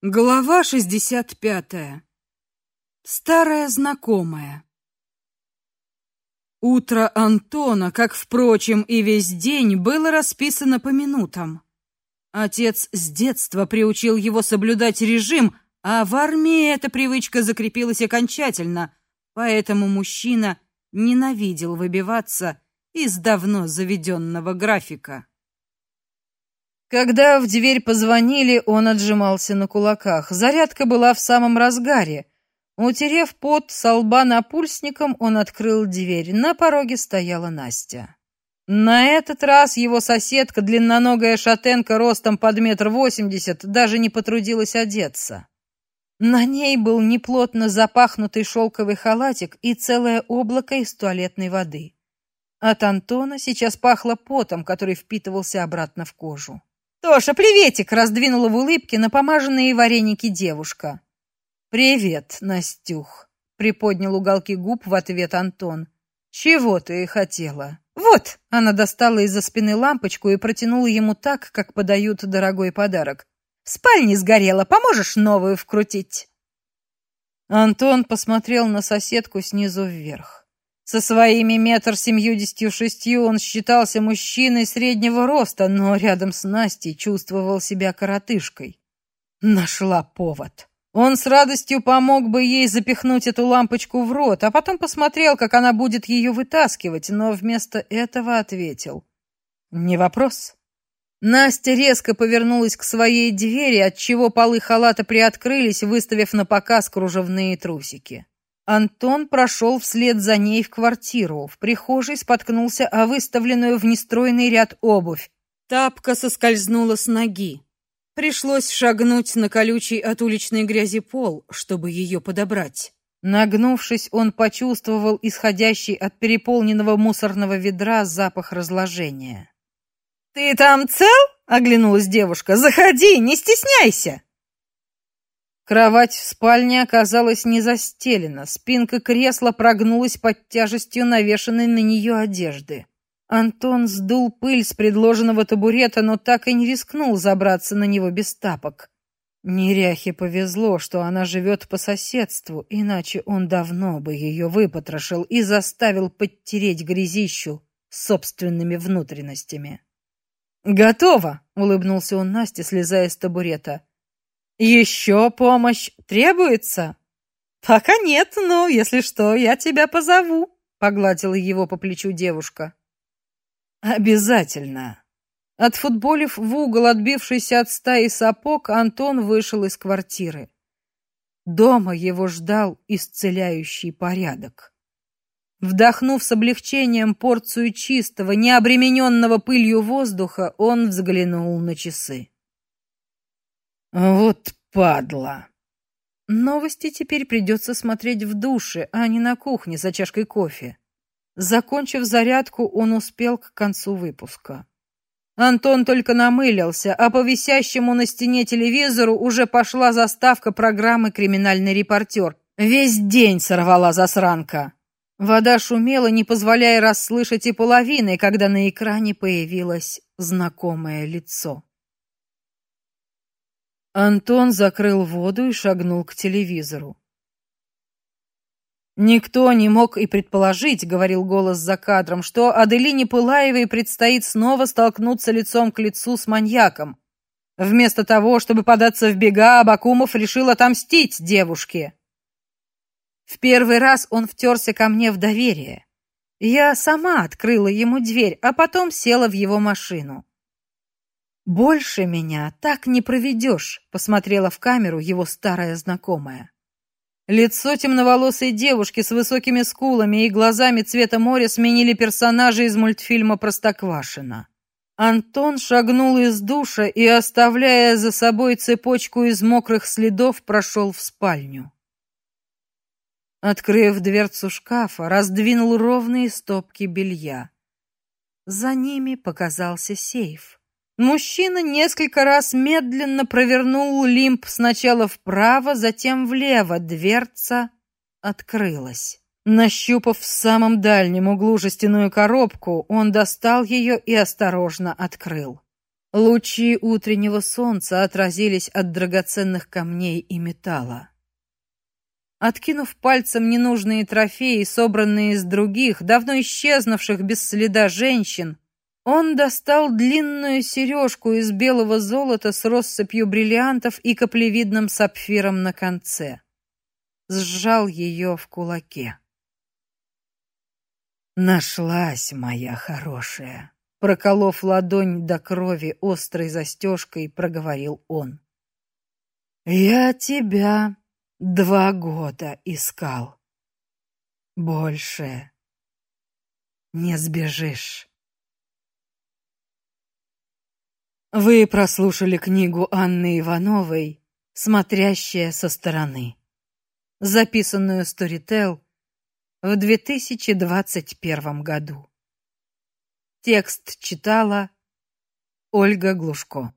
Глава 65. Старая знакомая. Утро Антона, как впрочем и весь день, было расписано по минутам. Отец с детства приучил его соблюдать режим, а в армии эта привычка закрепилась окончательно, поэтому мужчина ненавидел выбиваться из давно заведенного графика. Когда в дверь позвонили, он отжимался на кулаках. Зарядка была в самом разгаре. Утерев пот со лба напульсником, он открыл дверь. На пороге стояла Настя. На этот раз его соседка, длинноногая шатенка ростом под метр восемьдесят, даже не потрудилась одеться. На ней был неплотно запахнутый шелковый халатик и целое облако из туалетной воды. От Антона сейчас пахло потом, который впитывался обратно в кожу. Тоша, приветик, раздвинула в улыбке напомаженные вареники девушка. Привет, Настюх, приподнял уголки губ в ответ Антон. Чего ты хотела? Вот, она достала из-за спины лампочку и протянула ему так, как подают дорогой подарок. В спальне сгорела, поможешь новую вкрутить? Антон посмотрел на соседку снизу вверх. Со своими метр семьюдесятью шестью он считался мужчиной среднего роста, но рядом с Настей чувствовал себя коротышкой. Нашла повод. Он с радостью помог бы ей запихнуть эту лампочку в рот, а потом посмотрел, как она будет ее вытаскивать, но вместо этого ответил: "Не вопрос". Настя резко повернулась к своей двери, отчего полы халата приоткрылись, выставив на показ кружевные трусики. Антон прошел вслед за ней в квартиру. В прихожей споткнулся о выставленную в нестройный ряд обувь. Тапка соскользнула с ноги. Пришлось шагнуть на колючий от уличной грязи пол, чтобы ее подобрать. Нагнувшись, он почувствовал исходящий от переполненного мусорного ведра запах разложения. «Ты там цел?» — оглянулась девушка. «Заходи, не стесняйся!» Кровать в спальне оказалась не застелена, спинка кресла прогнулась под тяжестью навешанной на нее одежды. Антон сдул пыль с предложенного табурета, но так и не рискнул забраться на него без тапок. Неряхе повезло, что она живет по соседству, иначе он давно бы ее выпотрошил и заставил подтереть грязищу собственными внутренностями. «Готово!» — улыбнулся он Насте, слезая с табурета. Еще помощь требуется? Пока нет, но если что, я тебя позову, погладила его по плечу девушка. Обязательно. Отфутболив в угол отбившийся от стаи сапог, Антон вышел из квартиры. Дома его ждал исцеляющий порядок. Вдохнув с облегчением порцию чистого, необремененного пылью воздуха, он взглянул на часы. Вот падла. Новости теперь придется смотреть в душе, а не на кухне за чашкой кофе. Закончив зарядку, он успел к концу выпуска. Антон только намылился, а по висящему на стене телевизору уже пошла заставка программы Криминальный репортер. Весь день сорвала засранка. Вода шумела, не позволяя расслышать и половины, когда на экране появилось знакомое лицо. Антон закрыл воду и шагнул к телевизору. Никто не мог и предположить, говорил голос за кадром, что Аделине Пылаевой предстоит снова столкнуться лицом к лицу с маньяком. Вместо того, чтобы податься в бега, Абакумов решил отомстить девушке. В первый раз он втерся ко мне в доверие. Я сама открыла ему дверь, а потом села в его машину. Больше меня так не проведешь», — посмотрела в камеру его старая знакомая. Лицо темноволосой девушки с высокими скулами и глазами цвета моря сменили персонажи из мультфильма Простоквашино. Антон шагнул из душа и, оставляя за собой цепочку из мокрых следов, прошел в спальню. Открыв дверцу шкафа, раздвинул ровные стопки белья. За ними показался сейф. Мужчина несколько раз медленно провернул лимб сначала вправо, затем влево. Дверца открылась. Нащупав в самом дальнем углу жестяную коробку, он достал ее и осторожно открыл. Лучи утреннего солнца отразились от драгоценных камней и металла. Откинув пальцем ненужные трофеи, собранные из других, давно исчезнувших без следа женщин, он достал длинную сережку из белого золота с россыпью бриллиантов и каплевидным сапфиром на конце. Сжал ее в кулаке. Нашлась моя хорошая. Проколов ладонь до крови острой застежкой, проговорил он. Я тебя два года искал. Больше не сбежишь. Вы прослушали книгу Анны Ивановой «Смотрящая со стороны», записанную Storytel в 2021 году. Текст читала Ольга Глушко.